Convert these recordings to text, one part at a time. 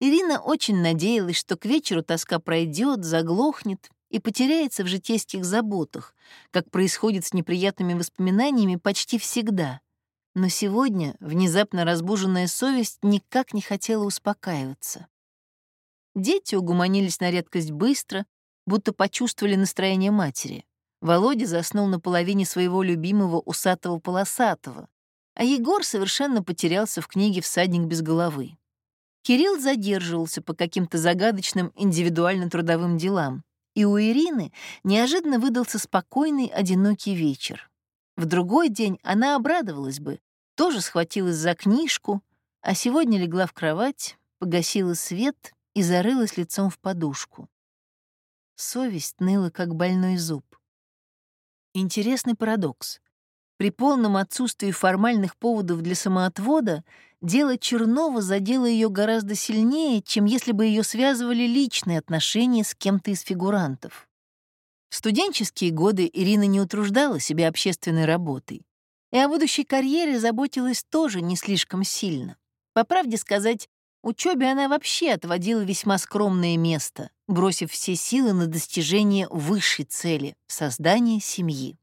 Ирина очень надеялась, что к вечеру тоска пройдет, заглохнет и потеряется в житейских заботах, как происходит с неприятными воспоминаниями почти всегда. Но сегодня внезапно разбуженная совесть никак не хотела успокаиваться. Дети угуманились на редкость быстро, будто почувствовали настроение матери. Володя заснул на половине своего любимого усатого-полосатого, а Егор совершенно потерялся в книге «Всадник без головы». Кирилл задерживался по каким-то загадочным индивидуально-трудовым делам, и у Ирины неожиданно выдался спокойный, одинокий вечер. В другой день она обрадовалась бы, тоже схватилась за книжку, а сегодня легла в кровать, погасила свет и зарылась лицом в подушку. Совесть ныла, как больной зуб. Интересный парадокс. При полном отсутствии формальных поводов для самоотвода дело Чернова задело ее гораздо сильнее, чем если бы ее связывали личные отношения с кем-то из фигурантов. В студенческие годы Ирина не утруждала себя общественной работой, и о будущей карьере заботилась тоже не слишком сильно. По правде сказать, учебе она вообще отводила весьма скромное место, бросив все силы на достижение высшей цели — создание семьи.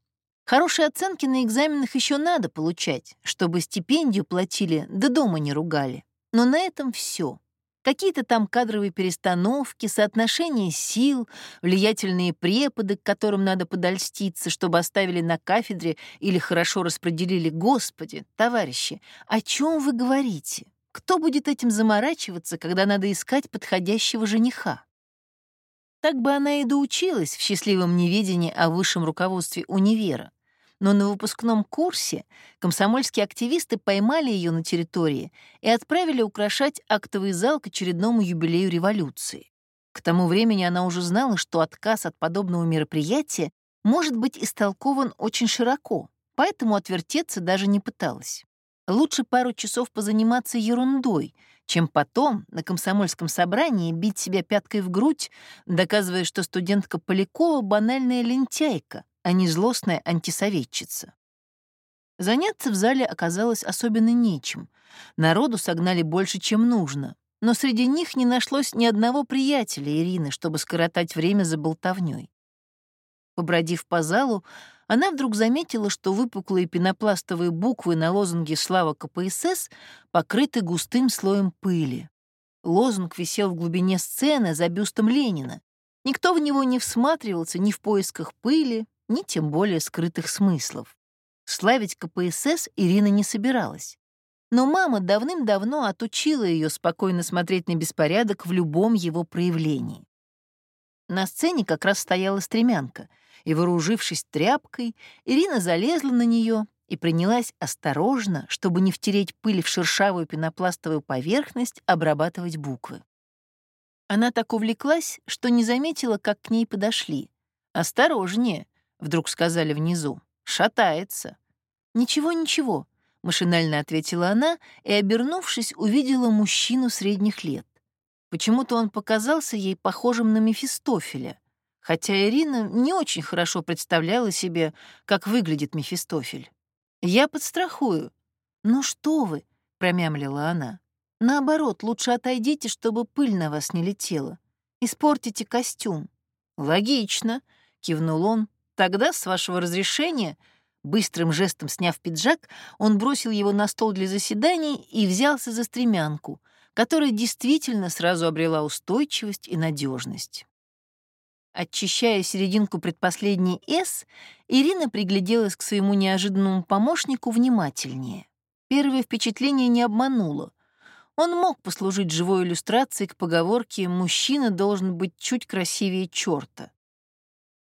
Хорошие оценки на экзаменах еще надо получать, чтобы стипендию платили, да дома не ругали. Но на этом все. Какие-то там кадровые перестановки, соотношение сил, влиятельные преподы, к которым надо подольститься, чтобы оставили на кафедре или хорошо распределили. Господи, товарищи, о чем вы говорите? Кто будет этим заморачиваться, когда надо искать подходящего жениха? Так бы она и доучилась в счастливом неведении о высшем руководстве универа. Но на выпускном курсе комсомольские активисты поймали ее на территории и отправили украшать актовый зал к очередному юбилею революции. К тому времени она уже знала, что отказ от подобного мероприятия может быть истолкован очень широко, поэтому отвертеться даже не пыталась. Лучше пару часов позаниматься ерундой, чем потом на комсомольском собрании бить себя пяткой в грудь, доказывая, что студентка Полякова — банальная лентяйка, а не злостная антисоветчица. Заняться в зале оказалось особенно нечем. Народу согнали больше, чем нужно, но среди них не нашлось ни одного приятеля Ирины, чтобы скоротать время за болтовнёй. Побродив по залу, она вдруг заметила, что выпуклые пенопластовые буквы на лозунге «Слава КПСС» покрыты густым слоем пыли. Лозунг висел в глубине сцены за бюстом Ленина. Никто в него не всматривался ни в поисках пыли, ни тем более скрытых смыслов. Славить КПСС Ирина не собиралась. Но мама давным-давно отучила ее спокойно смотреть на беспорядок в любом его проявлении. На сцене как раз стояла стремянка — и, вооружившись тряпкой, Ирина залезла на нее и принялась осторожно, чтобы не втереть пыль в шершавую пенопластовую поверхность, обрабатывать буквы. Она так увлеклась, что не заметила, как к ней подошли. «Осторожнее», — вдруг сказали внизу, — «шатается». «Ничего, ничего», — машинально ответила она и, обернувшись, увидела мужчину средних лет. Почему-то он показался ей похожим на Мефистофеля, хотя Ирина не очень хорошо представляла себе, как выглядит Мефистофель. «Я подстрахую». «Ну что вы», — промямлила она. «Наоборот, лучше отойдите, чтобы пыль на вас не летела. Испортите костюм». «Логично», — кивнул он. «Тогда, с вашего разрешения...» Быстрым жестом сняв пиджак, он бросил его на стол для заседаний и взялся за стремянку, которая действительно сразу обрела устойчивость и надежность. Очищая серединку предпоследней «С», Ирина пригляделась к своему неожиданному помощнику внимательнее. Первое впечатление не обмануло. Он мог послужить живой иллюстрацией к поговорке «мужчина должен быть чуть красивее черта».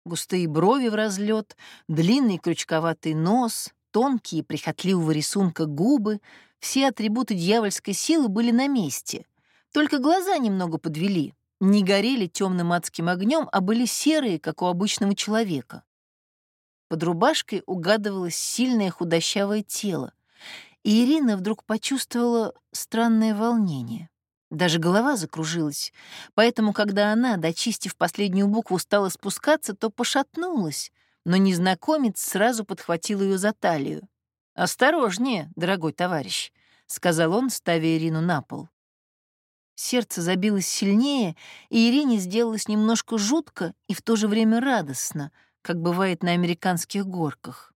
Густые брови в разлет, длинный крючковатый нос, тонкие прихотливого рисунка губы — все атрибуты дьявольской силы были на месте. Только глаза немного подвели — не горели темным адским огнем, а были серые, как у обычного человека. Под рубашкой угадывалось сильное худощавое тело, и Ирина вдруг почувствовала странное волнение. Даже голова закружилась, поэтому, когда она, дочистив последнюю букву, стала спускаться, то пошатнулась, но незнакомец сразу подхватил ее за талию. «Осторожнее, дорогой товарищ», — сказал он, ставя Ирину на пол. Сердце забилось сильнее, и Ирине сделалось немножко жутко и в то же время радостно, как бывает на американских горках.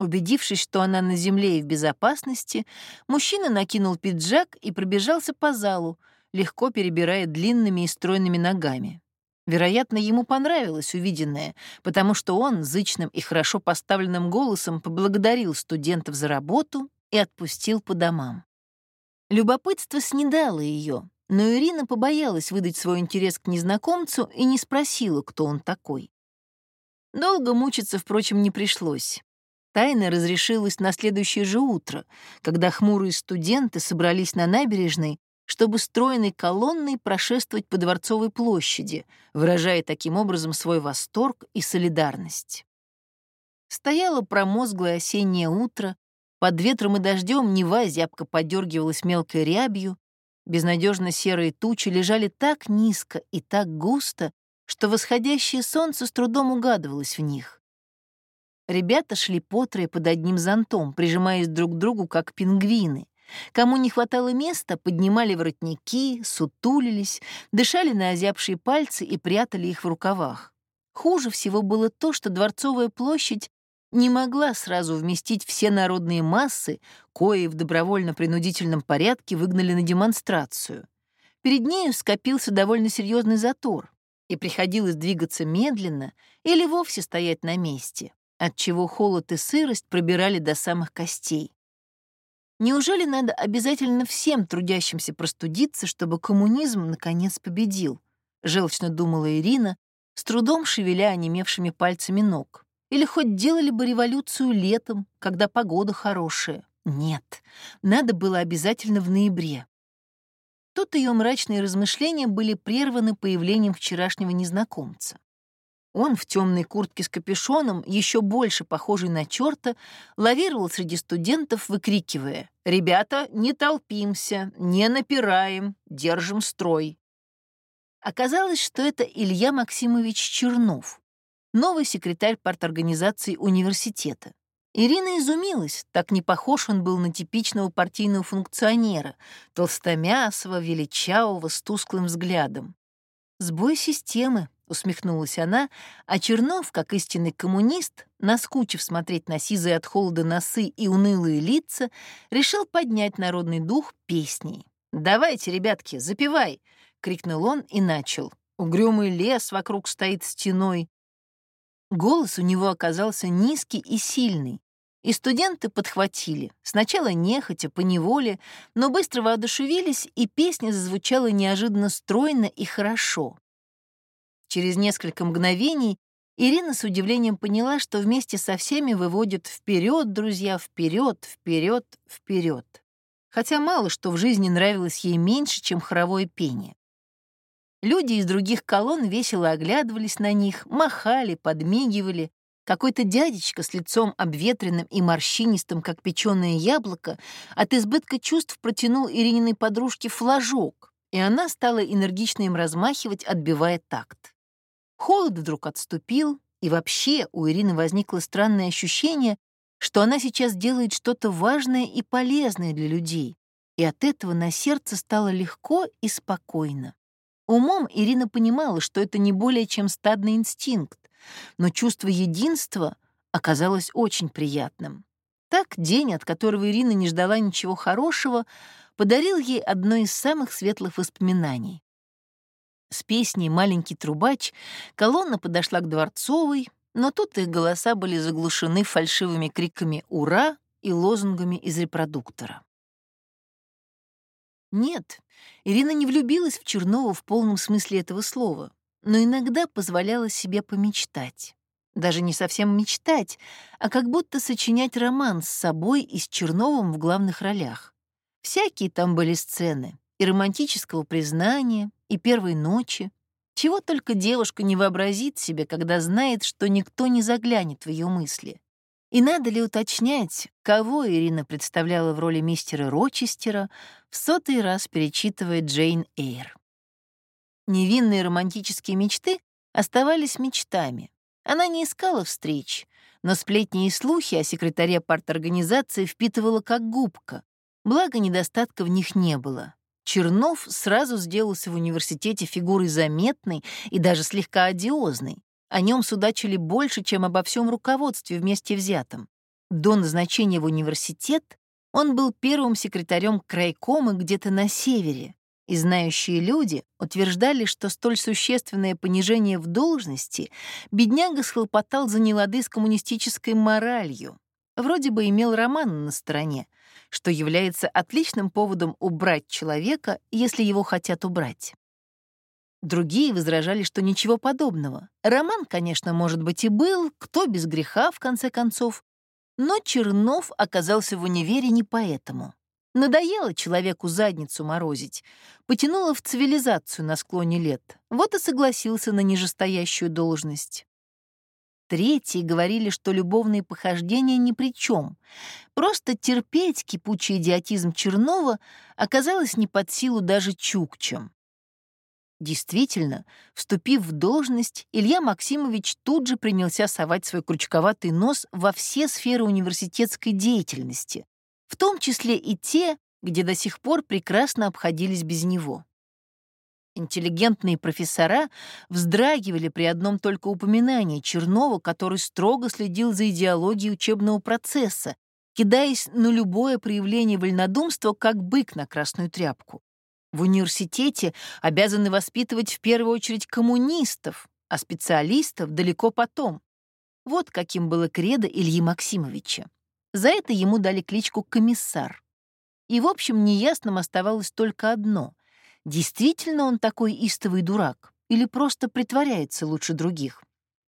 Убедившись, что она на земле и в безопасности, мужчина накинул пиджак и пробежался по залу, легко перебирая длинными и стройными ногами. Вероятно, ему понравилось увиденное, потому что он зычным и хорошо поставленным голосом поблагодарил студентов за работу и отпустил по домам. Любопытство снедало ее, но Ирина побоялась выдать свой интерес к незнакомцу и не спросила, кто он такой. Долго мучиться, впрочем, не пришлось. Тайна разрешилась на следующее же утро, когда хмурые студенты собрались на набережной чтобы стройной колонной прошествовать по Дворцовой площади, выражая таким образом свой восторг и солидарность. Стояло промозглое осеннее утро, под ветром и дождем Нева зябко подергивалась мелкой рябью, безнадежно серые тучи лежали так низко и так густо, что восходящее солнце с трудом угадывалось в них. Ребята шли по под одним зонтом, прижимаясь друг к другу, как пингвины, Кому не хватало места, поднимали воротники, сутулились, дышали на озябшие пальцы и прятали их в рукавах. Хуже всего было то, что Дворцовая площадь не могла сразу вместить все народные массы, кои в добровольно-принудительном порядке выгнали на демонстрацию. Перед нею скопился довольно серьезный затор, и приходилось двигаться медленно или вовсе стоять на месте, отчего холод и сырость пробирали до самых костей. Неужели надо обязательно всем трудящимся простудиться, чтобы коммунизм наконец победил? Желчно думала Ирина, с трудом шевеля онемевшими пальцами ног. Или хоть делали бы революцию летом, когда погода хорошая. Нет, надо было обязательно в ноябре. Тут ее мрачные размышления были прерваны появлением вчерашнего незнакомца. Он в темной куртке с капюшоном, еще больше похожий на черта, лавировал среди студентов, выкрикивая «Ребята, не толпимся, не напираем, держим строй». Оказалось, что это Илья Максимович Чернов, новый секретарь парторганизации университета. Ирина изумилась, так не похож он был на типичного партийного функционера, толстомясого, величавого, с тусклым взглядом. Сбой системы, — усмехнулась она, а Чернов, как истинный коммунист, наскучив смотреть на сизые от холода носы и унылые лица, решил поднять народный дух песней. «Давайте, ребятки, запевай!» — крикнул он и начал. Угрюмый лес вокруг стоит стеной. Голос у него оказался низкий и сильный, и студенты подхватили. Сначала нехотя, поневоле, но быстро воодушевились, и песня зазвучала неожиданно стройно и хорошо. Через несколько мгновений Ирина с удивлением поняла, что вместе со всеми выводит вперед, друзья, вперед, вперед, вперед. Хотя мало что в жизни нравилось ей меньше, чем хоровое пение. Люди из других колонн весело оглядывались на них, махали, подмигивали. Какой-то дядечка с лицом обветренным и морщинистым, как печеное яблоко, от избытка чувств протянул Ирининой подружке флажок, и она стала энергично им размахивать, отбивая такт. Холод вдруг отступил, и вообще у Ирины возникло странное ощущение, что она сейчас делает что-то важное и полезное для людей, и от этого на сердце стало легко и спокойно. Умом Ирина понимала, что это не более чем стадный инстинкт, но чувство единства оказалось очень приятным. Так день, от которого Ирина не ждала ничего хорошего, подарил ей одно из самых светлых воспоминаний. С песней «Маленький трубач» колонна подошла к Дворцовой, но тут их голоса были заглушены фальшивыми криками «Ура!» и лозунгами из репродуктора. Нет, Ирина не влюбилась в Чернова в полном смысле этого слова, но иногда позволяла себе помечтать. Даже не совсем мечтать, а как будто сочинять роман с собой и с Черновым в главных ролях. Всякие там были сцены и романтического признания, и первой ночи. Чего только девушка не вообразит себе, когда знает, что никто не заглянет в ее мысли. И надо ли уточнять, кого Ирина представляла в роли мистера Рочестера, в сотый раз перечитывая Джейн Эйр. Невинные романтические мечты оставались мечтами. Она не искала встреч, но сплетни и слухи о секретаре парторганизации впитывала как губка, благо недостатка в них не было. Чернов сразу сделался в университете фигурой заметной и даже слегка одиозной. О нем судачили больше, чем обо всем руководстве вместе взятом. До назначения в университет он был первым секретарем крайкома где-то на севере, и знающие люди утверждали, что столь существенное понижение в должности бедняга схлопотал за нелады с коммунистической моралью. Вроде бы имел роман на стороне, что является отличным поводом убрать человека, если его хотят убрать. Другие возражали, что ничего подобного. Роман, конечно, может быть и был, кто без греха, в конце концов. Но Чернов оказался в универе не поэтому. Надоело человеку задницу морозить, потянуло в цивилизацию на склоне лет, вот и согласился на нижестоящую должность. Третьи говорили, что любовные похождения ни при чем. Просто терпеть кипучий идиотизм Чернова оказалось не под силу даже Чукчам. Действительно, вступив в должность, Илья Максимович тут же принялся совать свой крючковатый нос во все сферы университетской деятельности, в том числе и те, где до сих пор прекрасно обходились без него. Интеллигентные профессора вздрагивали при одном только упоминании Чернова, который строго следил за идеологией учебного процесса, кидаясь на любое проявление вольнодумства, как бык на красную тряпку. В университете обязаны воспитывать в первую очередь коммунистов, а специалистов далеко потом. Вот каким было кредо Ильи Максимовича. За это ему дали кличку «комиссар». И, в общем, неясным оставалось только одно — действительно он такой истовый дурак или просто притворяется лучше других.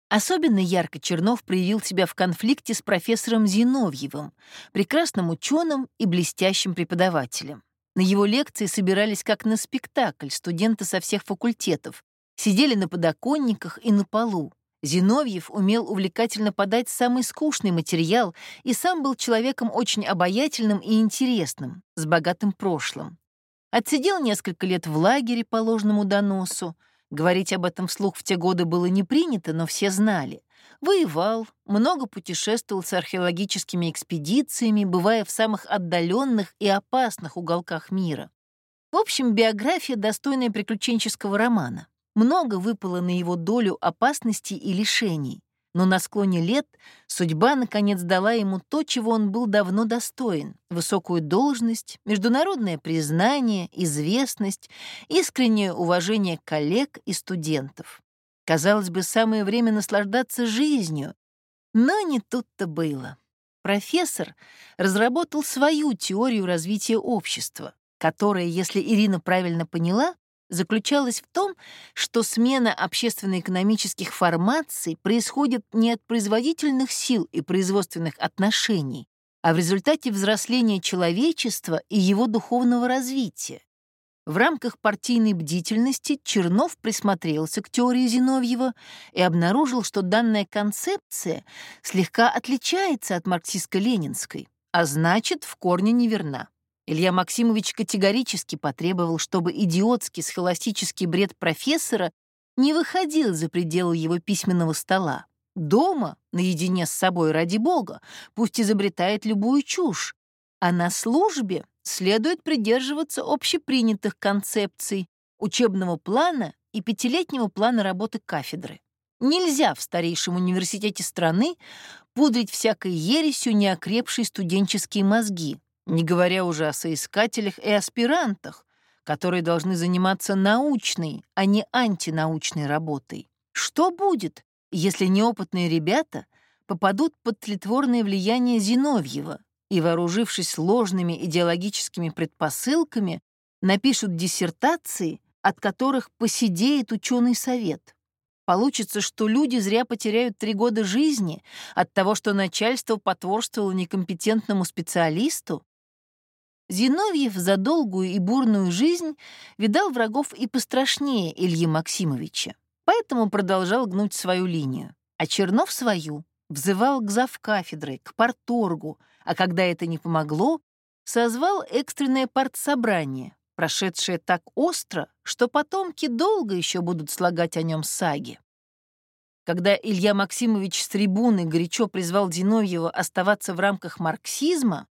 Особенно ярко Чернов проявил себя в конфликте с профессором Зиновьевым, прекрасным ученым и блестящим преподавателем. На его лекции собирались как на спектакль студенты со всех факультетов, сидели на подоконниках и на полу. Зиновьев умел увлекательно подать самый скучный материал и сам был человеком очень обаятельным и интересным, с богатым прошлым. Отсидел несколько лет в лагере по ложному доносу. Говорить об этом вслух в те годы было не принято, но все знали. Воевал, много путешествовал с археологическими экспедициями, бывая в самых отдаленных и опасных уголках мира. В общем, биография, достойная приключенческого романа. Много выпало на его долю опасностей и лишений но на склоне лет судьба наконец дала ему то, чего он был давно достоин — высокую должность, международное признание, известность, искреннее уважение коллег и студентов. Казалось бы, самое время наслаждаться жизнью, но не тут-то было. Профессор разработал свою теорию развития общества, которая, если Ирина правильно поняла, заключалась в том, что смена общественно-экономических формаций происходит не от производительных сил и производственных отношений, а в результате взросления человечества и его духовного развития. В рамках партийной бдительности Чернов присмотрелся к теории Зиновьева и обнаружил, что данная концепция слегка отличается от марксистско-ленинской, а значит, в корне неверна. Илья Максимович категорически потребовал, чтобы идиотский схоластический бред профессора не выходил за пределы его письменного стола. Дома, наедине с собой, ради бога, пусть изобретает любую чушь, а на службе следует придерживаться общепринятых концепций, учебного плана и пятилетнего плана работы кафедры. Нельзя в старейшем университете страны пудрить всякой ересью неокрепшие студенческие мозги, не говоря уже о соискателях и аспирантах, которые должны заниматься научной, а не антинаучной работой. Что будет, если неопытные ребята попадут под тлетворное влияние Зиновьева и, вооружившись ложными идеологическими предпосылками, напишут диссертации, от которых посидеет ученый совет? Получится, что люди зря потеряют три года жизни от того, что начальство потворствовало некомпетентному специалисту? Зиновьев за долгую и бурную жизнь видал врагов и пострашнее Ильи Максимовича, поэтому продолжал гнуть свою линию, а Чернов свою взывал к завкафедры, к порторгу, а когда это не помогло, созвал экстренное партсобрание, прошедшее так остро, что потомки долго еще будут слагать о нем саги. Когда Илья Максимович с трибуны горячо призвал Зиновьева оставаться в рамках марксизма,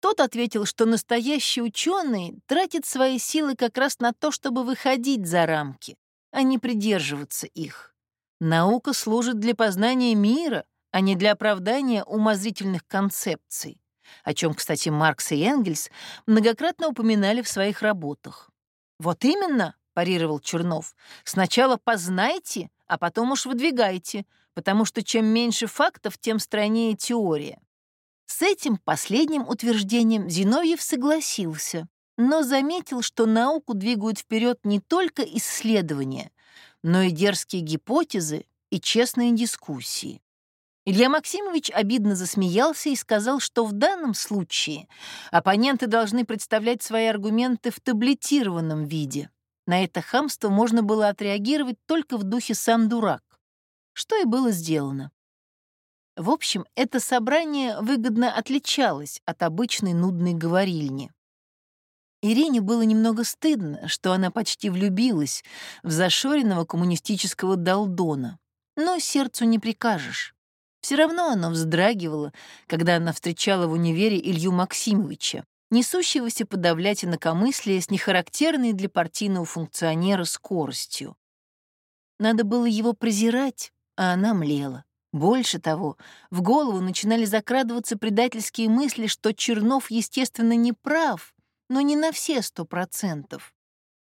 Тот ответил, что настоящий ученый тратит свои силы как раз на то, чтобы выходить за рамки, а не придерживаться их. Наука служит для познания мира, а не для оправдания умозрительных концепций, о чем, кстати, Маркс и Энгельс многократно упоминали в своих работах. «Вот именно», — парировал Чернов, — «сначала познайте, а потом уж выдвигайте, потому что чем меньше фактов, тем стройнее теория». С этим последним утверждением Зиновьев согласился, но заметил, что науку двигают вперед не только исследования, но и дерзкие гипотезы и честные дискуссии. Илья Максимович обидно засмеялся и сказал, что в данном случае оппоненты должны представлять свои аргументы в таблетированном виде. На это хамство можно было отреагировать только в духе «сам дурак», что и было сделано. В общем, это собрание выгодно отличалось от обычной нудной говорильни. Ирине было немного стыдно, что она почти влюбилась в зашоренного коммунистического долдона. Но сердцу не прикажешь. Все равно оно вздрагивало, когда она встречала в универе Илью Максимовича, несущегося подавлять инакомыслие с нехарактерной для партийного функционера скоростью. Надо было его презирать, а она млела. Больше того, в голову начинали закрадываться предательские мысли, что Чернов, естественно, не прав, но не на все сто процентов.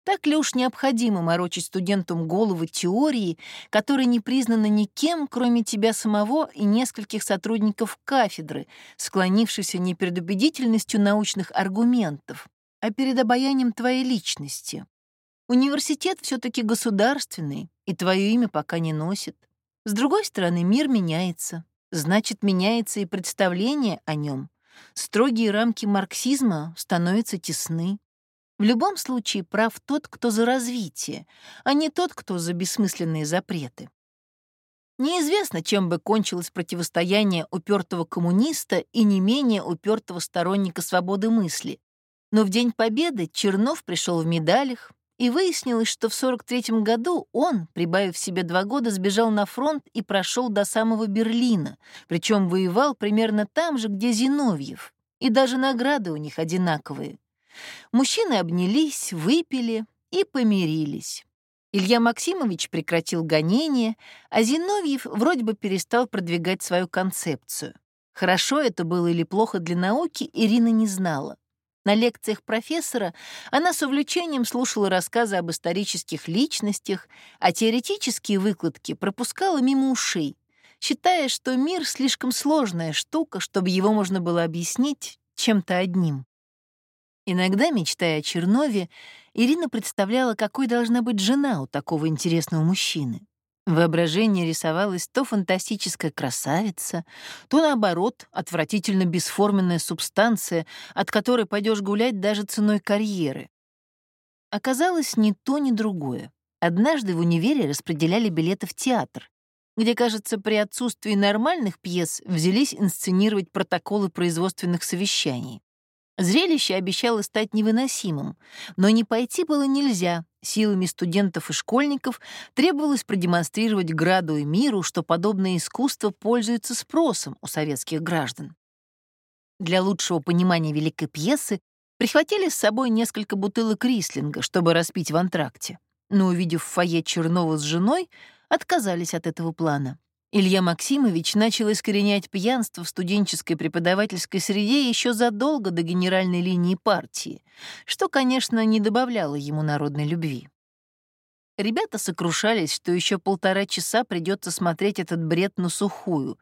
Так ли уж необходимо морочить студентам головы теории, которые не признаны никем, кроме тебя самого и нескольких сотрудников кафедры, склонившихся не перед убедительностью научных аргументов, а перед обаянием твоей личности? Университет все таки государственный, и твое имя пока не носит. С другой стороны, мир меняется. Значит, меняется и представление о нем. Строгие рамки марксизма становятся тесны. В любом случае прав тот, кто за развитие, а не тот, кто за бессмысленные запреты. Неизвестно, чем бы кончилось противостояние упертого коммуниста и не менее упертого сторонника свободы мысли. Но в День Победы Чернов пришел в медалях, и выяснилось, что в 43-м году он, прибавив себе два года, сбежал на фронт и прошел до самого Берлина, причем воевал примерно там же, где Зиновьев, и даже награды у них одинаковые. Мужчины обнялись, выпили и помирились. Илья Максимович прекратил гонение, а Зиновьев вроде бы перестал продвигать свою концепцию. Хорошо это было или плохо для науки, Ирина не знала. На лекциях профессора она с увлечением слушала рассказы об исторических личностях, а теоретические выкладки пропускала мимо ушей, считая, что мир слишком сложная штука, чтобы его можно было объяснить чем-то одним. Иногда, мечтая о Чернове, Ирина представляла, какой должна быть жена у такого интересного мужчины. В воображении рисовалась то фантастическая красавица, то, наоборот, отвратительно бесформенная субстанция, от которой пойдешь гулять даже ценой карьеры. Оказалось, ни то, ни другое. Однажды в универе распределяли билеты в театр, где, кажется, при отсутствии нормальных пьес взялись инсценировать протоколы производственных совещаний. Зрелище обещало стать невыносимым, но не пойти было нельзя. Силами студентов и школьников требовалось продемонстрировать граду и миру, что подобное искусство пользуется спросом у советских граждан. Для лучшего понимания великой пьесы прихватили с собой несколько бутылок рислинга, чтобы распить в антракте, но, увидев в фойе Чернова с женой, отказались от этого плана. Илья Максимович начал искоренять пьянство в студенческой преподавательской среде еще задолго до генеральной линии партии, что, конечно, не добавляло ему народной любви. Ребята сокрушались, что еще полтора часа придется смотреть этот бред на сухую,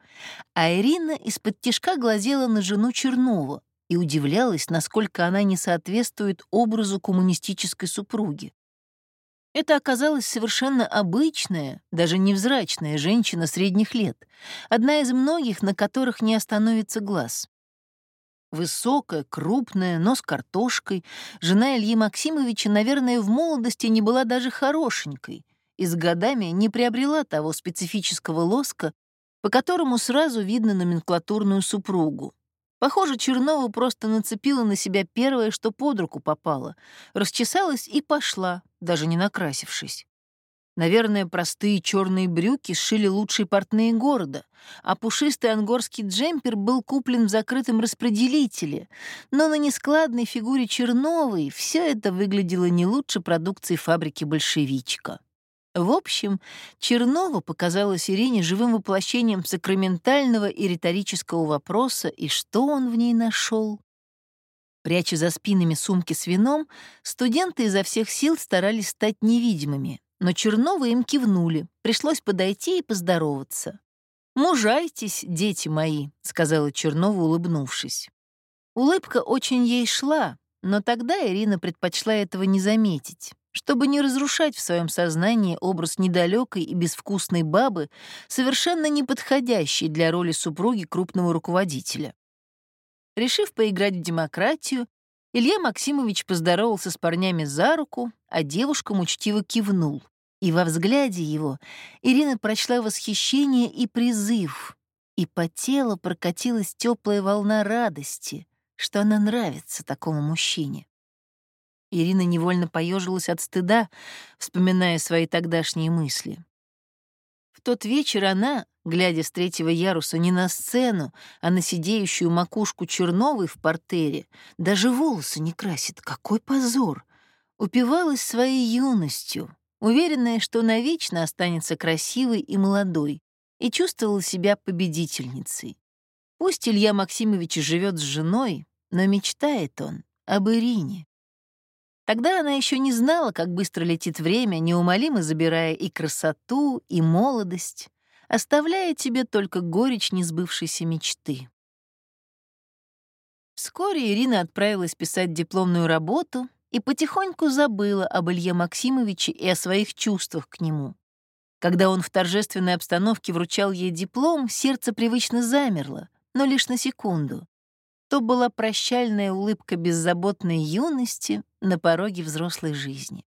а Ирина из-под тишка глазела на жену Чернова и удивлялась, насколько она не соответствует образу коммунистической супруги. Это оказалась совершенно обычная, даже невзрачная женщина средних лет, одна из многих, на которых не остановится глаз. Высокая, крупная, но с картошкой, жена Ильи Максимовича, наверное, в молодости не была даже хорошенькой и с годами не приобрела того специфического лоска, по которому сразу видно номенклатурную супругу. Похоже, Чернова просто нацепила на себя первое, что под руку попало, расчесалась и пошла, даже не накрасившись. Наверное, простые черные брюки сшили лучшие портные города, а пушистый ангорский джемпер был куплен в закрытом распределителе, но на нескладной фигуре Черновой все это выглядело не лучше продукции фабрики «Большевичка». В общем, Чернова показалась Ирине живым воплощением сакраментального и риторического вопроса, и что он в ней нашел? Пряча за спинами сумки с вином, студенты изо всех сил старались стать невидимыми, но Черновы им кивнули, пришлось подойти и поздороваться. «Мужайтесь, дети мои», — сказала Чернова, улыбнувшись. Улыбка очень ей шла, но тогда Ирина предпочла этого не заметить, чтобы не разрушать в своем сознании образ недалекой и безвкусной бабы, совершенно не подходящей для роли супруги крупного руководителя. Решив поиграть в демократию, Илья Максимович поздоровался с парнями за руку, а девушкам учтиво кивнул. И во взгляде его Ирина прочла восхищение и призыв, и по телу прокатилась теплая волна радости, что она нравится такому мужчине. Ирина невольно поежилась от стыда, вспоминая свои тогдашние мысли. В тот вечер она, глядя с третьего яруса не на сцену, а на сидеющую макушку Черновой в портере, даже волосы не красит. Какой позор! Упивалась своей юностью, уверенная, что навечно останется красивой и молодой, и чувствовала себя победительницей. Пусть Илья Максимович живет с женой, но мечтает он об Ирине. Тогда она еще не знала, как быстро летит время, неумолимо забирая и красоту, и молодость, оставляя тебе только горечь несбывшейся мечты. Вскоре Ирина отправилась писать дипломную работу и потихоньку забыла об Илье Максимовиче и о своих чувствах к нему. Когда он в торжественной обстановке вручал ей диплом, сердце привычно замерло, но лишь на секунду. То была прощальная улыбка беззаботной юности на пороге взрослой жизни.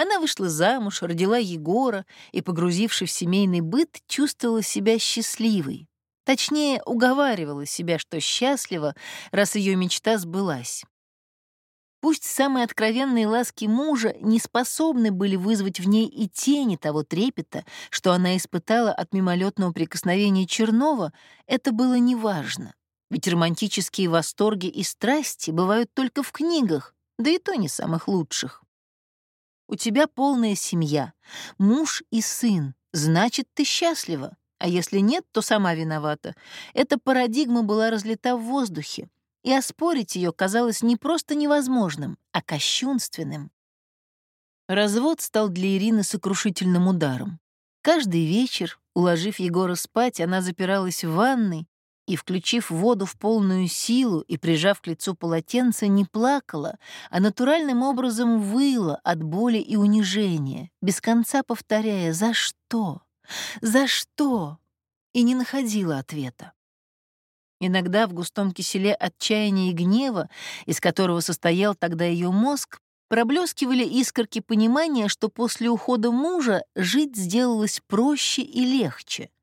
Она вышла замуж, родила Егора и, погрузившись в семейный быт, чувствовала себя счастливой. Точнее, уговаривала себя, что счастлива, раз ее мечта сбылась. Пусть самые откровенные ласки мужа не способны были вызвать в ней и тени того трепета, что она испытала от мимолетного прикосновения Чернова, это было неважно. Ведь романтические восторги и страсти бывают только в книгах, да и то не самых лучших. У тебя полная семья, муж и сын, значит, ты счастлива. А если нет, то сама виновата. Эта парадигма была разлита в воздухе, и оспорить ее казалось не просто невозможным, а кощунственным. Развод стал для Ирины сокрушительным ударом. Каждый вечер, уложив Егора спать, она запиралась в ванной и, включив воду в полную силу и прижав к лицу полотенце, не плакала, а натуральным образом выла от боли и унижения, без конца повторяя «За что? За что?» и не находила ответа. Иногда в густом киселе отчаяния и гнева, из которого состоял тогда ее мозг, проблескивали искорки понимания, что после ухода мужа жить сделалось проще и легче —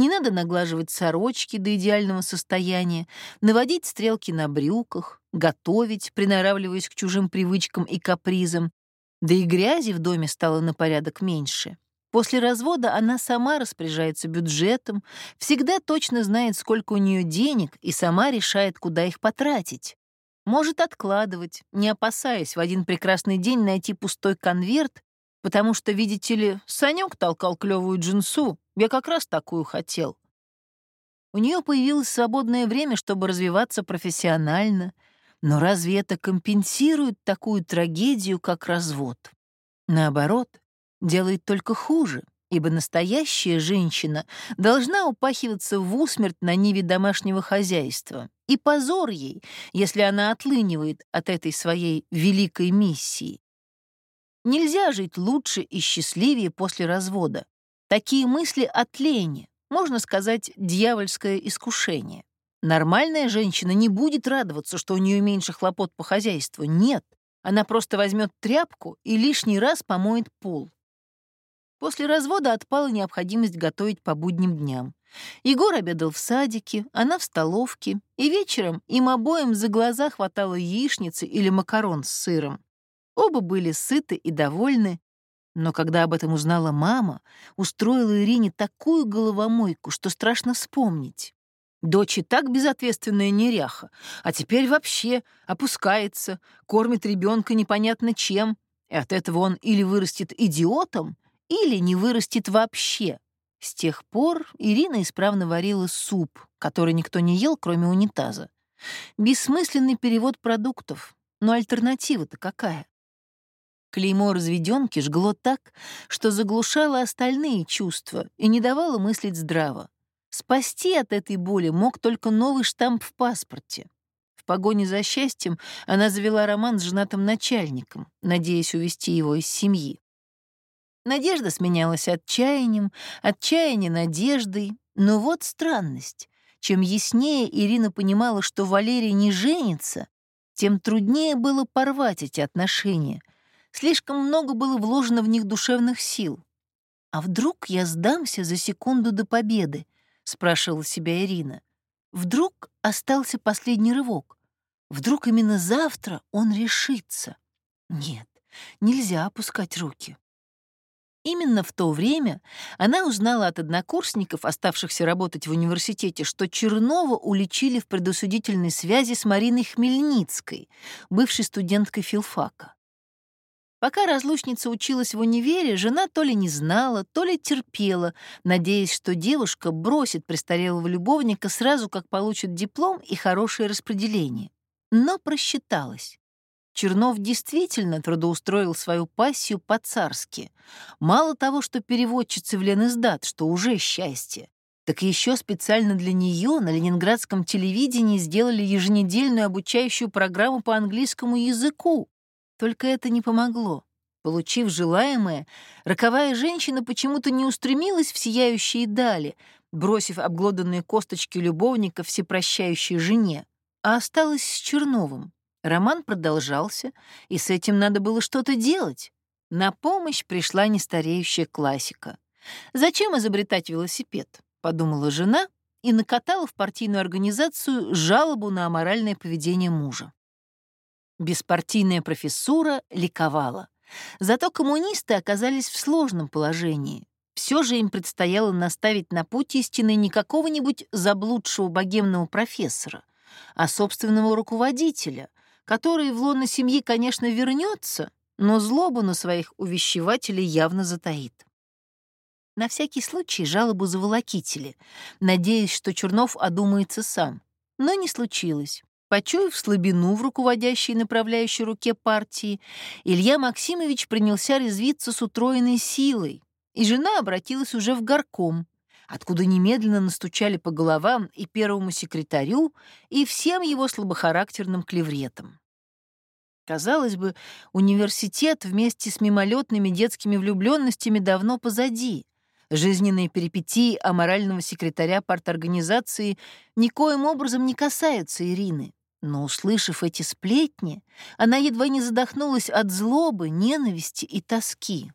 не надо наглаживать сорочки до идеального состояния, наводить стрелки на брюках, готовить, приноравливаясь к чужим привычкам и капризам. Да и грязи в доме стало на порядок меньше. После развода она сама распоряжается бюджетом, всегда точно знает, сколько у нее денег, и сама решает, куда их потратить. Может откладывать, не опасаясь в один прекрасный день найти пустой конверт, потому что, видите ли, Санек толкал клевую джинсу, я как раз такую хотел. У нее появилось свободное время, чтобы развиваться профессионально, но разве это компенсирует такую трагедию, как развод? Наоборот, делает только хуже, ибо настоящая женщина должна упахиваться в усмерть на ниве домашнего хозяйства. И позор ей, если она отлынивает от этой своей великой миссии. Нельзя жить лучше и счастливее после развода, Такие мысли от лени, можно сказать, дьявольское искушение. Нормальная женщина не будет радоваться, что у нее меньше хлопот по хозяйству. Нет, она просто возьмет тряпку и лишний раз помоет пол. После развода отпала необходимость готовить по будним дням. Егор обедал в садике, она в столовке, и вечером им обоим за глаза хватало яичницы или макарон с сыром. Оба были сыты и довольны, Но когда об этом узнала мама, устроила Ирине такую головомойку, что страшно вспомнить. Дочь и так безответственная неряха, а теперь вообще опускается, кормит ребенка непонятно чем, и от этого он или вырастет идиотом, или не вырастет вообще. С тех пор Ирина исправно варила суп, который никто не ел, кроме унитаза. Бессмысленный перевод продуктов, но альтернатива-то какая? Клеймо разведенки жгло так, что заглушало остальные чувства и не давало мыслить здраво. Спасти от этой боли мог только новый штамп в паспорте. В погоне за счастьем она завела роман с женатым начальником, надеясь увести его из семьи. Надежда сменялась отчаянием, отчаяние — надеждой. Но вот странность. Чем яснее Ирина понимала, что Валерий не женится, тем труднее было порвать эти отношения. Слишком много было вложено в них душевных сил. А вдруг я сдамся за секунду до победы? — спрашивала себя Ирина. «Вдруг остался последний рывок? Вдруг именно завтра он решится? Нет, нельзя опускать руки». Именно в то время она узнала от однокурсников, оставшихся работать в университете, что Чернова уличили в предусудительной связи с Мариной Хмельницкой, бывшей студенткой филфака. Пока разлучница училась в универе, жена то ли не знала, то ли терпела, надеясь, что девушка бросит престарелого любовника сразу, как получит диплом и хорошее распределение. Но просчиталась. Чернов действительно трудоустроил свою пассию по-царски. Мало того, что переводчица в Ленэсдат, что уже счастье, так еще специально для нее на ленинградском телевидении сделали еженедельную обучающую программу по английскому языку, только это не помогло. Получив желаемое, роковая женщина почему-то не устремилась в сияющие дали, бросив обглоданные косточки любовника всепрощающей жене, а осталась с Черновым. Роман продолжался, и с этим надо было что-то делать. На помощь пришла нестареющая классика. «Зачем изобретать велосипед?» — подумала жена и накатала в партийную организацию жалобу на аморальное поведение мужа. Беспартийная профессура ликовала. Зато коммунисты оказались в сложном положении. Все же им предстояло наставить на путь истины не какого-нибудь заблудшего богемного профессора, а собственного руководителя, который в лоно семьи, конечно, вернется, но злобу на своих увещевателей явно затаит. На всякий случай жалобу заволокители, надеясь, что Чернов одумается сам. Но не случилось. Почуяв слабину в руководящей и направляющей руке партии, Илья Максимович принялся резвиться с утроенной силой, и жена обратилась уже в горком, откуда немедленно настучали по головам и первому секретарю, и всем его слабохарактерным клевретам. Казалось бы, университет вместе с мимолетными детскими влюбленностями давно позади. Жизненные перипетии аморального секретаря парторганизации никоим образом не касаются Ирины. Но, услышав эти сплетни, она едва не задохнулась от злобы, ненависти и тоски.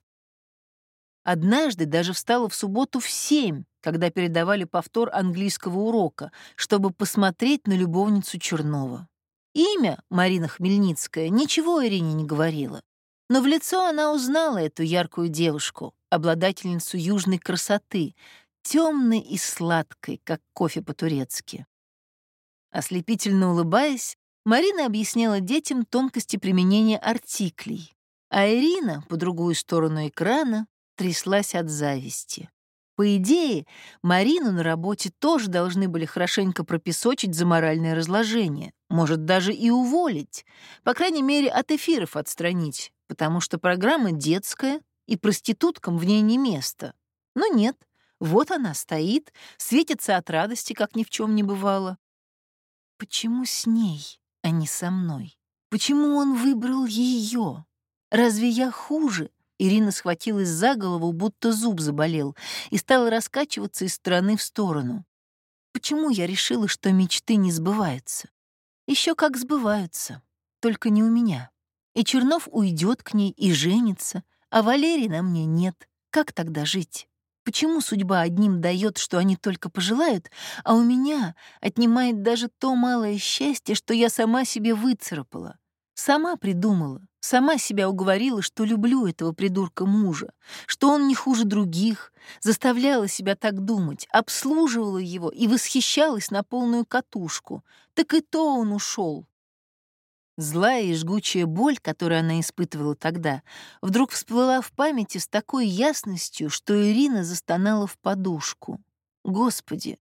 Однажды даже встала в субботу в семь, когда передавали повтор английского урока, чтобы посмотреть на любовницу Чернова. Имя, Марина Хмельницкая, ничего Ирине не говорила. Но в лицо она узнала эту яркую девушку, обладательницу южной красоты, темной и сладкой, как кофе по-турецки. Ослепительно улыбаясь, Марина объясняла детям тонкости применения артиклей, а Ирина, по другую сторону экрана, тряслась от зависти. По идее, Марину на работе тоже должны были хорошенько пропесочить за моральное разложение, может, даже и уволить, по крайней мере, от эфиров отстранить, потому что программа детская, и проституткам в ней не место. Но нет, вот она стоит, светится от радости, как ни в чем не бывало. Почему с ней, а не со мной? Почему он выбрал ее? Разве я хуже? Ирина схватилась за голову, будто зуб заболел, и стала раскачиваться из стороны в сторону. Почему я решила, что мечты не сбываются? Еще как сбываются, только не у меня. И Чернов уйдет к ней и женится, а Валерии на мне нет. Как тогда жить? Почему судьба одним дает, что они только пожелают, а у меня отнимает даже то малое счастье, что я сама себе выцарапала? Сама придумала, сама себя уговорила, что люблю этого придурка мужа, что он не хуже других, заставляла себя так думать, обслуживала его и восхищалась на полную катушку. Так и то он ушел. Злая и жгучая боль, которую она испытывала тогда, вдруг всплыла в памяти с такой ясностью, что Ирина застонала в подушку. Господи,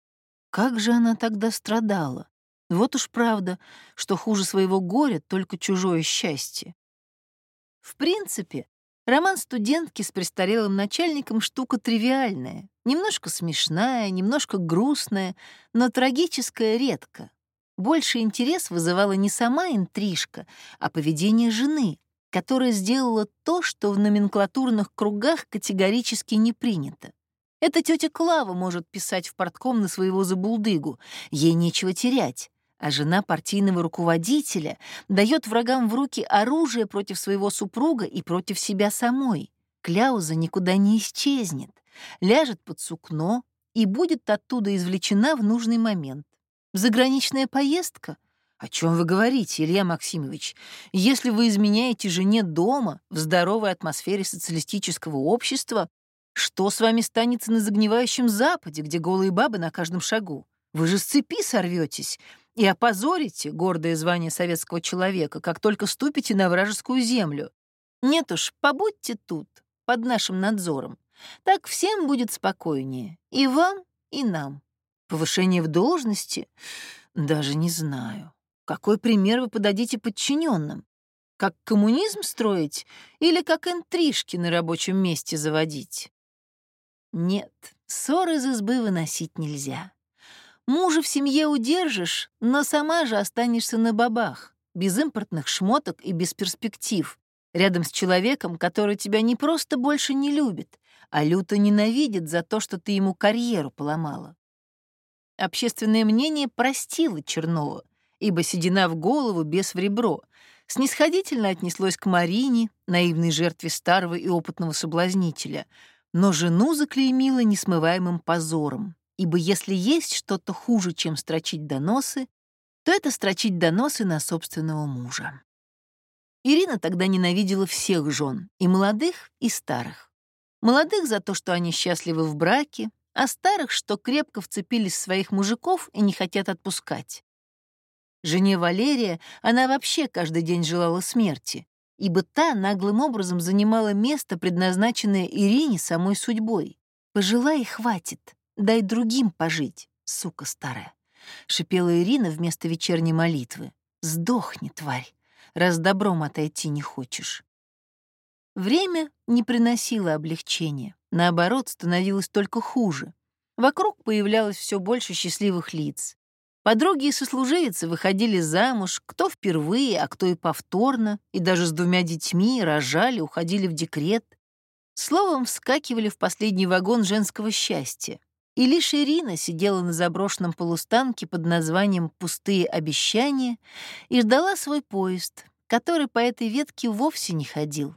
как же она тогда страдала! Вот уж правда, что хуже своего горя только чужое счастье. В принципе, роман студентки с престарелым начальником — штука тривиальная, немножко смешная, немножко грустная, но трагическая редко. Больше интерес вызывала не сама интрижка, а поведение жены, которая сделала то, что в номенклатурных кругах категорически не принято. Эта тетя Клава может писать в портком на своего забулдыгу, ей нечего терять, а жена партийного руководителя дает врагам в руки оружие против своего супруга и против себя самой. Кляуза никуда не исчезнет, ляжет под сукно и будет оттуда извлечена в нужный момент. Заграничная поездка? О чем вы говорите, Илья Максимович? Если вы изменяете жене дома, в здоровой атмосфере социалистического общества, что с вами станется на загнивающем Западе, где голые бабы на каждом шагу? Вы же с цепи сорветесь и опозорите гордое звание советского человека, как только ступите на вражескую землю. Нет уж, побудьте тут, под нашим надзором. Так всем будет спокойнее, и вам, и нам. Повышение в должности? Даже не знаю. Какой пример вы подадите подчиненным? Как коммунизм строить или как интрижки на рабочем месте заводить? Нет, ссор из избы выносить нельзя. Мужа в семье удержишь, но сама же останешься на бабах, без импортных шмоток и без перспектив, рядом с человеком, который тебя не просто больше не любит, а люто ненавидит за то, что ты ему карьеру поломала. Общественное мнение простило Чернова, ибо седина в голову, без в ребро, снисходительно отнеслось к Марине, наивной жертве старого и опытного соблазнителя, но жену заклеймило несмываемым позором, ибо если есть что-то хуже, чем строчить доносы, то это строчить доносы на собственного мужа. Ирина тогда ненавидела всех жен, и молодых, и старых. Молодых за то, что они счастливы в браке, а старых, что крепко вцепились в своих мужиков и не хотят отпускать. Жене Валерия она вообще каждый день желала смерти, ибо та наглым образом занимала место, предназначенное Ирине самой судьбой. «Пожелай и хватит, дай другим пожить, сука старая», — шипела Ирина вместо вечерней молитвы. «Сдохни, тварь, раз добром отойти не хочешь». Время не приносило облегчения, наоборот, становилось только хуже. Вокруг появлялось все больше счастливых лиц. Подруги и сослуживицы выходили замуж, кто впервые, а кто и повторно, и даже с двумя детьми рожали, уходили в декрет. Словом, вскакивали в последний вагон женского счастья. И лишь Ирина сидела на заброшенном полустанке под названием «Пустые обещания» и ждала свой поезд, который по этой ветке вовсе не ходил.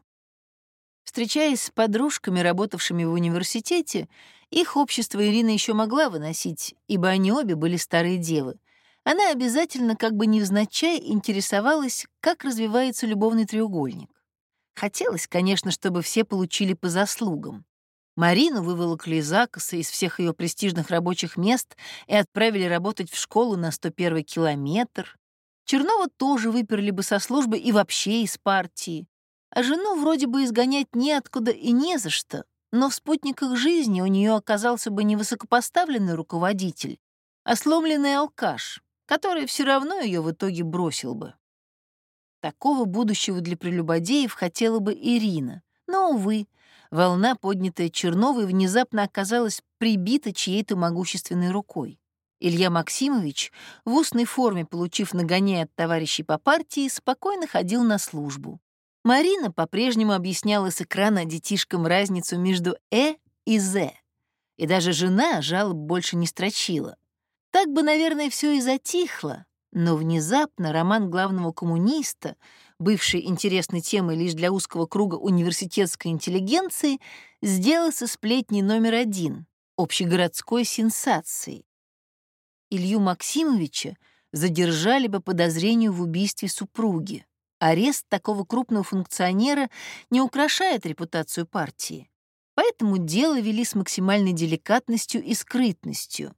Встречаясь с подружками, работавшими в университете, их общество Ирина еще могла выносить, ибо они обе были старые девы. Она обязательно, как бы невзначай, интересовалась, как развивается любовный треугольник. Хотелось, конечно, чтобы все получили по заслугам. Марину выволокли из Акоса из всех ее престижных рабочих мест и отправили работать в школу на 101 километр. Чернова тоже выперли бы со службы и вообще из партии. А жену вроде бы изгонять неоткуда и не за что, но в спутниках жизни у нее оказался бы не высокопоставленный руководитель, а сломленный алкаш, который все равно ее в итоге бросил бы. Такого будущего для прелюбодеев хотела бы Ирина, но, увы, волна, поднятая Черновой, внезапно оказалась прибита чьей-то могущественной рукой. Илья Максимович, в устной форме получив нагоняя от товарищей по партии, спокойно ходил на службу. Марина по-прежнему объясняла с экрана детишкам разницу между «э» и «з». И даже жена жалоб больше не строчила. Так бы, наверное, все и затихло, но внезапно роман главного коммуниста, бывший интересной темой лишь для узкого круга университетской интеллигенции, сделался сплетней номер один, общегородской сенсацией. Илью Максимовича задержали по подозрению в убийстве супруги. Арест такого крупного функционера не украшает репутацию партии. Поэтому дело вели с максимальной деликатностью и скрытностью.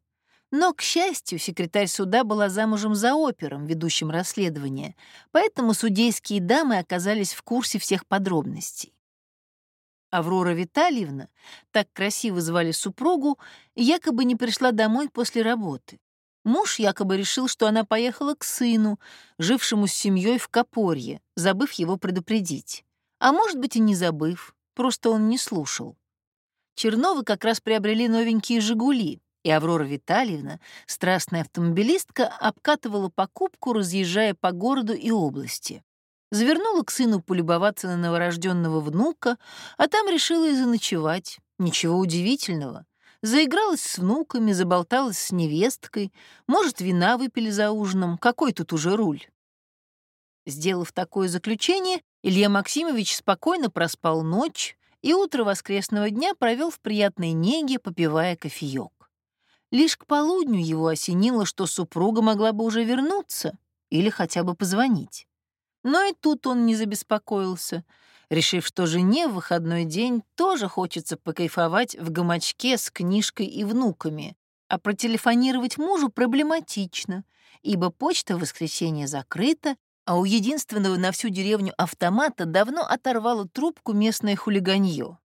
Но, к счастью, секретарь суда была замужем за опером, ведущим расследование, поэтому судейские дамы оказались в курсе всех подробностей. Аврора Витальевна, так красиво звали супругу, якобы не пришла домой после работы. Муж якобы решил, что она поехала к сыну, жившему с семьей в Копорье, забыв его предупредить. А может быть и не забыв, просто он не слушал. Черновы как раз приобрели новенькие «Жигули», и Аврора Витальевна, страстная автомобилистка, обкатывала покупку, разъезжая по городу и области. Завернула к сыну полюбоваться на новорожденного внука, а там решила и заночевать. Ничего удивительного. Заигралась с внуками, заболталась с невесткой. Может, вина выпили за ужином. Какой тут уже руль? Сделав такое заключение, Илья Максимович спокойно проспал ночь и утро воскресного дня провел в приятной неге, попивая кофеек. Лишь к полудню его осенило, что супруга могла бы уже вернуться или хотя бы позвонить. Но и тут он не забеспокоился, решив, что жене в выходной день тоже хочется покайфовать в гамачке с книжкой и внуками, а протелефонировать мужу проблематично, ибо почта в воскресенье закрыта, а у единственного на всю деревню автомата давно оторвало трубку местное хулиганье.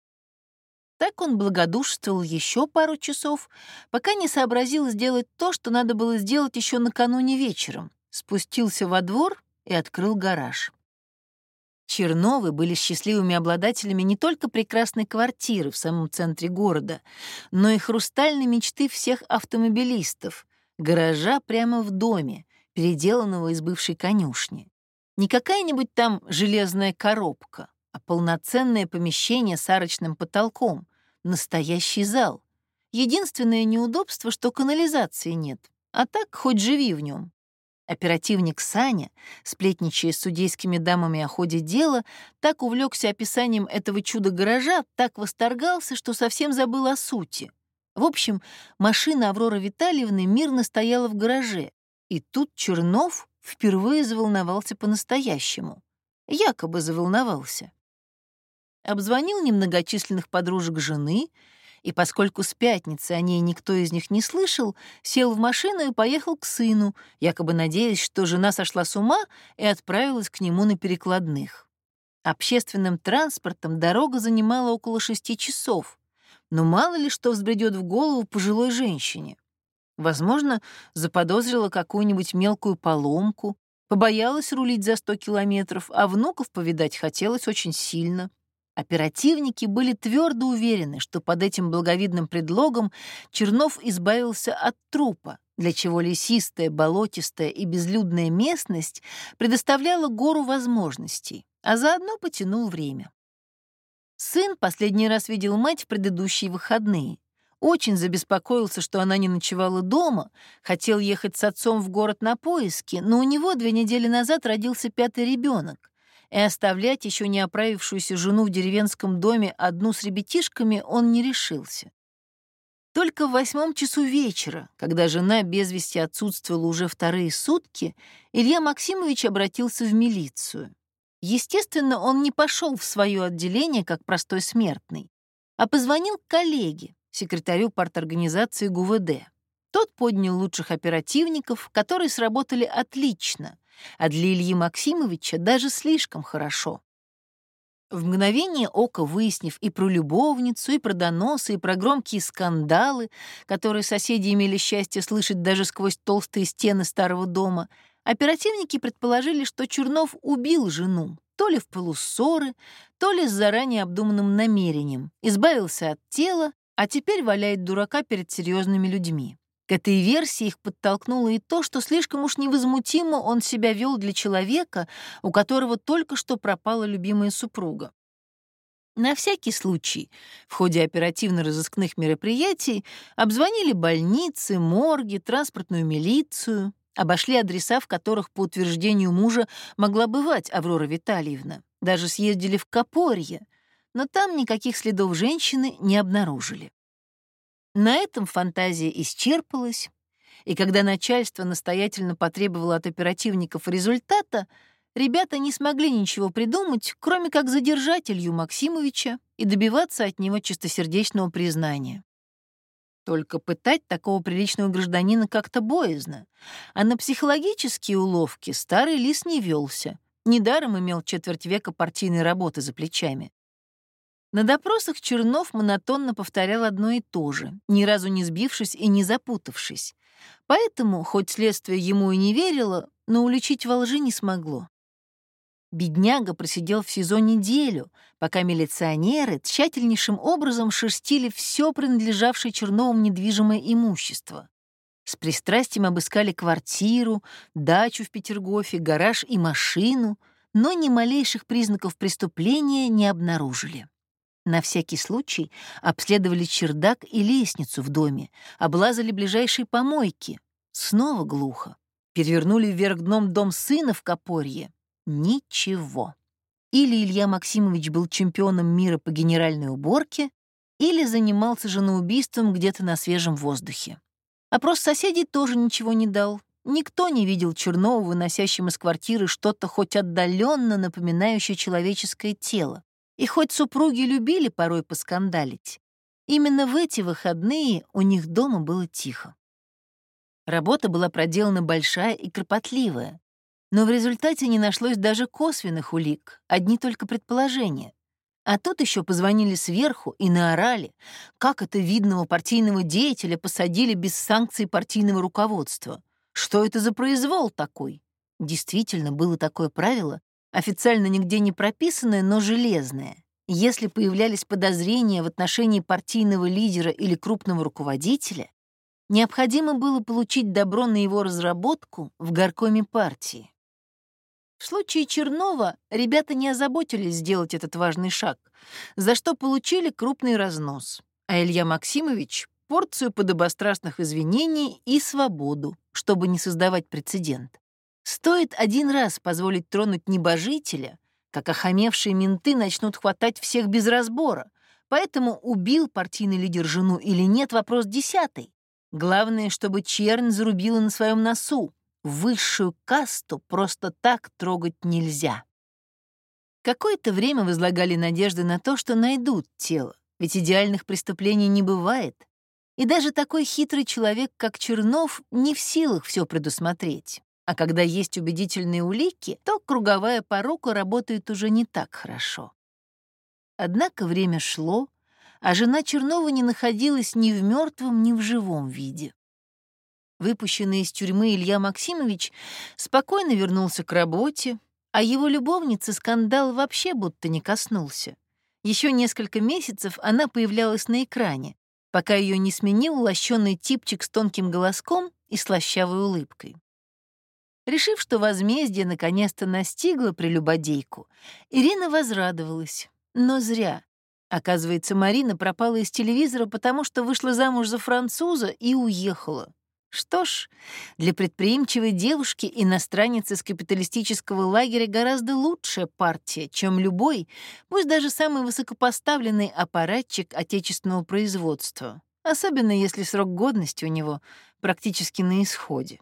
Так он благодушествовал еще пару часов, пока не сообразил сделать то, что надо было сделать еще накануне вечером. Спустился во двор и открыл гараж. Черновы были счастливыми обладателями не только прекрасной квартиры в самом центре города, но и хрустальной мечты всех автомобилистов — гаража прямо в доме, переделанного из бывшей конюшни. Не какая-нибудь там железная коробка, а полноценное помещение с арочным потолком, настоящий зал. Единственное неудобство, что канализации нет, а так хоть живи в нем. Оперативник Саня, сплетничая с судейскими дамами о ходе дела, так увлекся описанием этого чуда-гаража, так восторгался, что совсем забыл о сути. В общем, машина Авроры Витальевны мирно стояла в гараже, и тут Чернов впервые заволновался по-настоящему. Якобы заволновался обзвонил немногочисленных подружек жены, и поскольку с пятницы о ней никто из них не слышал, сел в машину и поехал к сыну, якобы надеясь, что жена сошла с ума и отправилась к нему на перекладных. Общественным транспортом дорога занимала около шести часов, но мало ли что взбредет в голову пожилой женщине. Возможно, заподозрила какую-нибудь мелкую поломку, побоялась рулить за сто километров, а внуков повидать хотелось очень сильно. Оперативники были твердо уверены, что под этим благовидным предлогом Чернов избавился от трупа, для чего лесистая, болотистая и безлюдная местность предоставляла гору возможностей, а заодно потянул время. Сын последний раз видел мать в предыдущие выходные. Очень забеспокоился, что она не ночевала дома, хотел ехать с отцом в город на поиски, но у него две недели назад родился пятый ребенок, и оставлять еще не оправившуюся жену в деревенском доме одну с ребятишками он не решился. Только в восьмом часу вечера, когда жена без вести отсутствовала уже вторые сутки, Илья Максимович обратился в милицию. Естественно, он не пошел в свое отделение как простой смертный, а позвонил коллеге, секретарю парторганизации ГУВД. Тот поднял лучших оперативников, которые сработали отлично, а для Ильи Максимовича даже слишком хорошо. В мгновение ока выяснив и про любовницу, и про доносы, и про громкие скандалы, которые соседи имели счастье слышать даже сквозь толстые стены старого дома, оперативники предположили, что Чернов убил жену, то ли в полуссоры, то ли с заранее обдуманным намерением, избавился от тела, а теперь валяет дурака перед серьезными людьми. К этой версии их подтолкнуло и то, что слишком уж невозмутимо он себя вел для человека, у которого только что пропала любимая супруга. На всякий случай в ходе оперативно-розыскных мероприятий обзвонили больницы, морги, транспортную милицию, обошли адреса, в которых, по утверждению мужа, могла бывать Аврора Витальевна. Даже съездили в Копорье, но там никаких следов женщины не обнаружили. На этом фантазия исчерпалась, и когда начальство настоятельно потребовало от оперативников результата, ребята не смогли ничего придумать, кроме как задержать Илью Максимовича и добиваться от него чистосердечного признания. Только пытать такого приличного гражданина как-то боязно, а на психологические уловки старый лис не велся, недаром имел четверть века партийной работы за плечами. На допросах Чернов монотонно повторял одно и то же, ни разу не сбившись и не запутавшись. Поэтому, хоть следствие ему и не верило, но уличить во лжи не смогло. Бедняга просидел в СИЗО неделю, пока милиционеры тщательнейшим образом шерстили все принадлежавшее Черновым недвижимое имущество. С пристрастием обыскали квартиру, дачу в Петергофе, гараж и машину, но ни малейших признаков преступления не обнаружили. На всякий случай обследовали чердак и лестницу в доме, облазали ближайшие помойки. Снова глухо. Перевернули вверх дном дом сына в Копорье. Ничего. Или Илья Максимович был чемпионом мира по генеральной уборке, или занимался женоубийством где-то на свежем воздухе. Опрос соседей тоже ничего не дал. Никто не видел Чернова, выносящим из квартиры что-то хоть отдаленно напоминающее человеческое тело. И хоть супруги любили порой поскандалить, именно в эти выходные у них дома было тихо. Работа была проделана большая и кропотливая, но в результате не нашлось даже косвенных улик, одни только предположения. А тут еще позвонили сверху и наорали, как это видного партийного деятеля посадили без санкций партийного руководства. Что это за произвол такой? Действительно, было такое правило, официально нигде не прописанное, но железное. Если появлялись подозрения в отношении партийного лидера или крупного руководителя, необходимо было получить добро на его разработку в горкоме партии. В случае Чернова ребята не озаботились сделать этот важный шаг, за что получили крупный разнос, а Илья Максимович — порцию подобострастных извинений и свободу, чтобы не создавать прецедент. Стоит один раз позволить тронуть небожителя, как охамевшие менты начнут хватать всех без разбора, поэтому убил партийный лидер жену или нет — вопрос десятый. Главное, чтобы чернь зарубила на своем носу, высшую касту просто так трогать нельзя. Какое-то время возлагали надежды на то, что найдут тело, ведь идеальных преступлений не бывает. И даже такой хитрый человек, как Чернов, не в силах все предусмотреть. А когда есть убедительные улики, то круговая порока работает уже не так хорошо. Однако время шло, а жена Чернова не находилась ни в мертвом, ни в живом виде. Выпущенный из тюрьмы Илья Максимович спокойно вернулся к работе, а его любовнице скандал вообще будто не коснулся. Еще несколько месяцев она появлялась на экране, пока ее не сменил лощеный типчик с тонким голоском и слащавой улыбкой. Решив, что возмездие наконец-то настигло прелюбодейку, Ирина возрадовалась, но зря. Оказывается, Марина пропала из телевизора, потому что вышла замуж за француза и уехала. Что ж, для предприимчивой девушки иностранец из капиталистического лагеря гораздо лучшая партия, чем любой, пусть даже самый высокопоставленный аппаратчик отечественного производства, особенно если срок годности у него практически на исходе.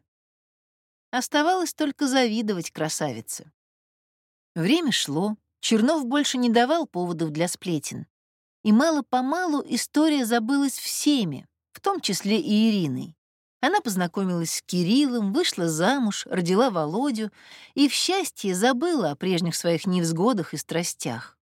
Оставалось только завидовать красавице. Время шло, Чернов больше не давал поводов для сплетен. И мало-помалу история забылась всеми, в том числе и Ириной. Она познакомилась с Кириллом, вышла замуж, родила Володю и в счастье забыла о прежних своих невзгодах и страстях.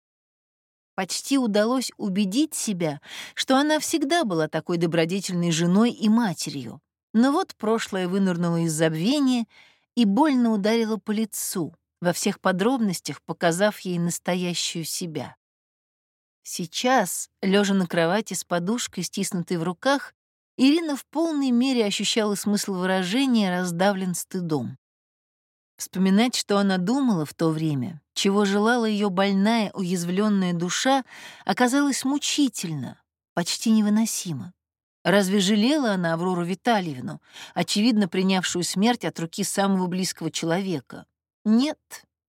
Почти удалось убедить себя, что она всегда была такой добродетельной женой и матерью. Но вот прошлое вынырнуло из забвения и больно ударило по лицу, во всех подробностях показав ей настоящую себя. Сейчас, лежа на кровати с подушкой, стиснутой в руках, Ирина в полной мере ощущала смысл выражения «раздавлен стыдом». Вспоминать, что она думала в то время, чего желала ее больная, уязвленная душа, оказалось мучительно, почти невыносимо. Разве жалела она Аврору Витальевну, очевидно принявшую смерть от руки самого близкого человека? Нет,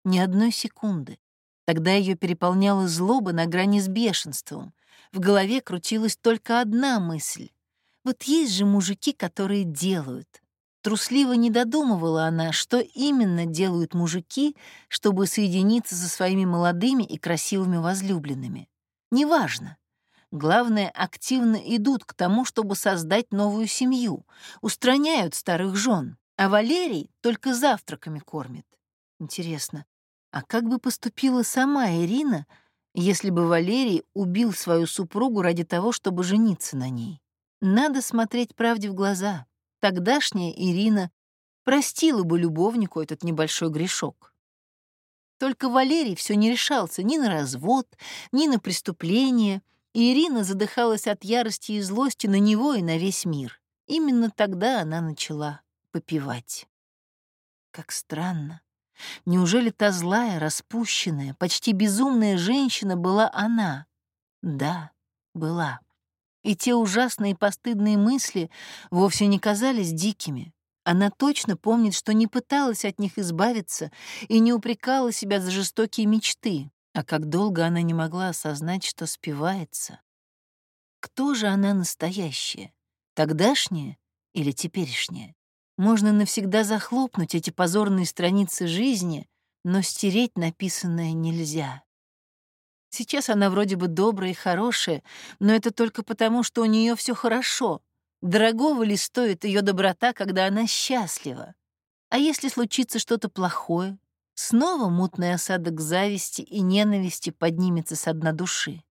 ни одной секунды. Тогда ее переполняла злоба на грани с бешенством. В голове крутилась только одна мысль вот есть же мужики, которые делают. трусливо не додумывала она, что именно делают мужики, чтобы соединиться со своими молодыми и красивыми возлюбленными. Неважно. Главное, активно идут к тому, чтобы создать новую семью, устраняют старых жен, а Валерий только завтраками кормит. Интересно, а как бы поступила сама Ирина, если бы Валерий убил свою супругу ради того, чтобы жениться на ней? Надо смотреть правде в глаза. Тогдашняя Ирина простила бы любовнику этот небольшой грешок. Только Валерий все не решался ни на развод, ни на преступление, Ирина задыхалась от ярости и злости на него и на весь мир. Именно тогда она начала попивать. Как странно. Неужели та злая, распущенная, почти безумная женщина была она? Да, была. И те ужасные постыдные мысли вовсе не казались дикими. Она точно помнит, что не пыталась от них избавиться и не упрекала себя за жестокие мечты, а как долго она не могла осознать, что спивается. Кто же она настоящая? Тогдашняя или теперешняя? Можно навсегда захлопнуть эти позорные страницы жизни, но стереть написанное нельзя. Сейчас она вроде бы добрая и хорошая, но это только потому, что у нее все хорошо. Дорогого ли стоит ее доброта, когда она счастлива? А если случится что-то плохое, снова мутный осадок зависти и ненависти поднимется с дна души.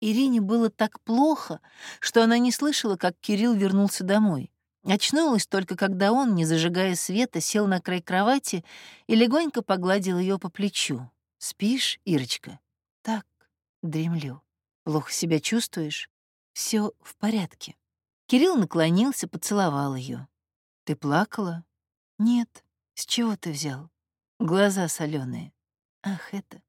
Ирине было так плохо, что она не слышала, как Кирилл вернулся домой. Очнулась только, когда он, не зажигая света, сел на край кровати и легонько погладил ее по плечу. «Спишь, Ирочка?» «Так, дремлю. Плохо себя чувствуешь?» Все в порядке». Кирилл наклонился, поцеловал ее. «Ты плакала?» «Нет. С чего ты взял?» Глаза соленые. «Ах, это...»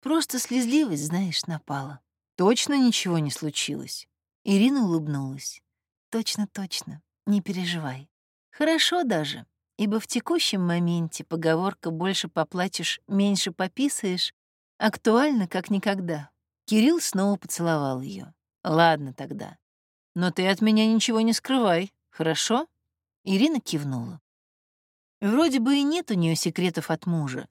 «Просто слезливость, знаешь, напала. Точно ничего не случилось?» Ирина улыбнулась. «Точно, точно. Не переживай. Хорошо даже, ибо в текущем моменте поговорка «больше поплачешь, меньше пописаешь» актуальна как никогда. Кирилл снова поцеловал ее. «Ладно тогда. Но ты от меня ничего не скрывай, хорошо?» Ирина кивнула. Вроде бы и нет у нее секретов от мужа.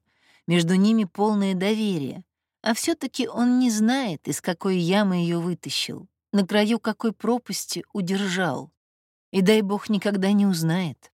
Между ними полное доверие. А все таки он не знает, из какой ямы ее вытащил, на краю какой пропасти удержал и дай бог никогда не узнает.